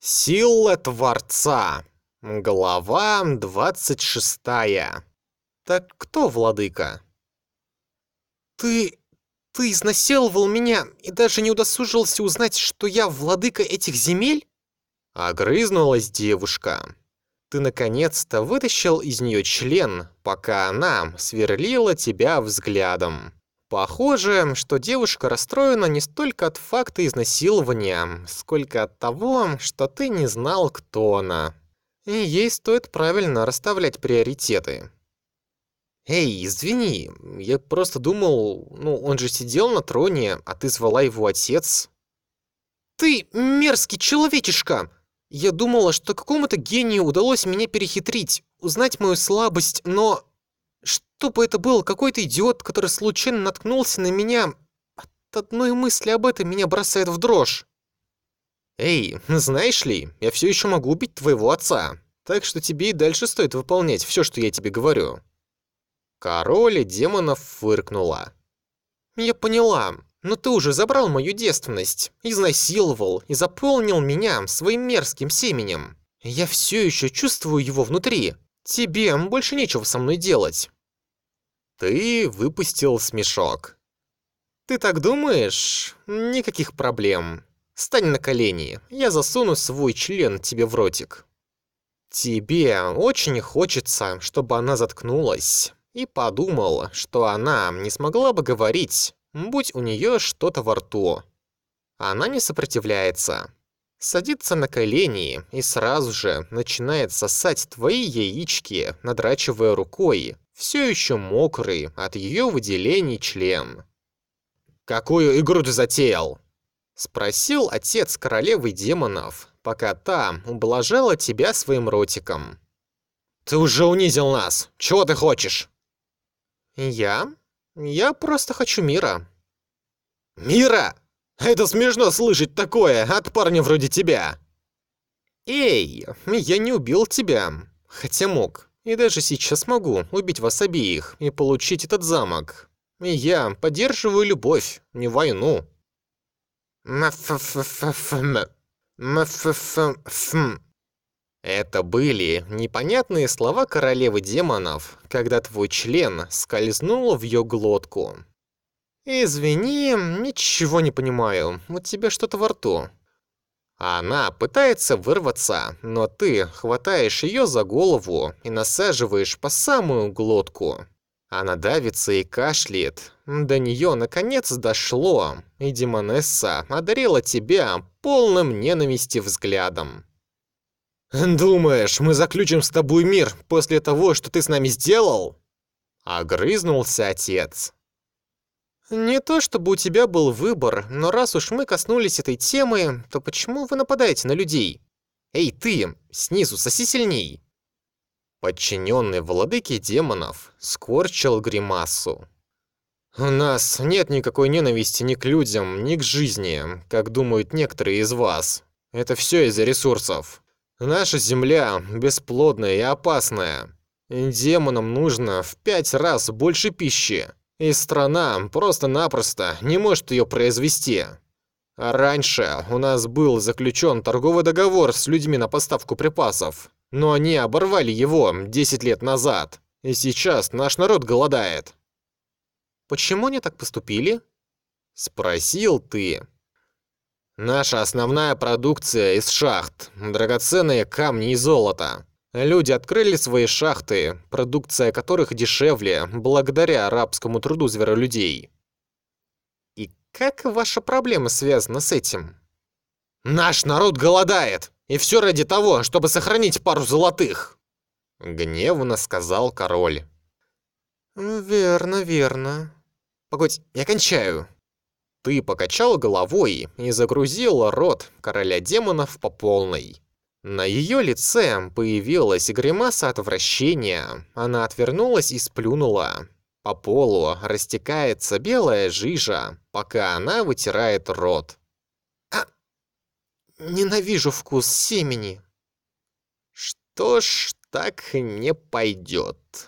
Сила Творца. Глава 26. Так кто владыка? Ты... ты изнасиловал меня и даже не удосужился узнать, что я владыка этих земель? Огрызнулась девушка. Ты наконец-то вытащил из нее член, пока она сверлила тебя взглядом. Похоже, что девушка расстроена не столько от факта изнасилования, сколько от того, что ты не знал, кто она. И ей стоит правильно расставлять приоритеты. «Эй, извини, я просто думал, ну, он же сидел на троне, а ты звала его отец». «Ты мерзкий человечишка! Я думала, что какому-то гению удалось меня перехитрить, узнать мою слабость, но что бы это был какой-то идиот, который случайно наткнулся на меня. От одной мысли об этом меня бросает в дрожь. Эй, знаешь ли, я все еще могу убить твоего отца, так что тебе и дальше стоит выполнять все, что я тебе говорю. Король демонов фыркнула. Я поняла, но ты уже забрал мою девственность, изнасиловал и заполнил меня своим мерзким семенем. Я все еще чувствую его внутри. Тебе больше нечего со мной делать. Ты выпустил смешок. Ты так думаешь? Никаких проблем. Стань на колени, я засуну свой член тебе в ротик. Тебе очень хочется, чтобы она заткнулась, и подумал, что она не смогла бы говорить, будь у нее что-то во рту. Она не сопротивляется. Садится на колени и сразу же начинает сосать твои яички, надрачивая рукой, все еще мокрый от ее выделений член. «Какую игру ты затеял?» Спросил отец королевы демонов, пока та ублажала тебя своим ротиком. «Ты уже унизил нас! Чего ты хочешь?» «Я? Я просто хочу мира». «Мира? Это смешно слышать такое от парня вроде тебя!» «Эй, я не убил тебя, хотя мог. И даже сейчас могу убить вас обеих и получить этот замок. И я поддерживаю любовь, не войну. Это были непонятные слова королевы демонов, когда твой член скользнул в ее глотку. «Извини, ничего не понимаю. У тебя что-то во рту. Она пытается вырваться, но ты хватаешь ее за голову и насаживаешь по самую глотку. Она давится и кашляет. До нее наконец дошло, и Демонесса одарила тебя полным ненависти взглядом. «Думаешь, мы заключим с тобой мир после того, что ты с нами сделал?» Огрызнулся отец. Не то чтобы у тебя был выбор, но раз уж мы коснулись этой темы, то почему вы нападаете на людей? Эй, ты, снизу соси сильней. Подчиненный владыке демонов скорчил гримасу. У нас нет никакой ненависти ни к людям, ни к жизни, как думают некоторые из вас. Это все из-за ресурсов. Наша земля бесплодная и опасная. Демонам нужно в пять раз больше пищи. И страна просто-напросто не может ее произвести. раньше у нас был заключен торговый договор с людьми на поставку припасов, но они оборвали его 10 лет назад, и сейчас наш народ голодает. Почему они так поступили? Спросил ты. Наша основная продукция из шахт, драгоценные камни и золото. Люди открыли свои шахты, продукция которых дешевле, благодаря арабскому труду зверолюдей. И как ваша проблема связана с этим? Наш народ голодает, и все ради того, чтобы сохранить пару золотых. Гневно сказал король. Верно, верно. Погодь, я кончаю. Ты покачал головой и загрузил рот короля демонов по полной. На ее лице появилась гримаса отвращения. Она отвернулась и сплюнула. По полу растекается белая жижа, пока она вытирает рот. А, ненавижу вкус семени. Что ж, так не пойдет.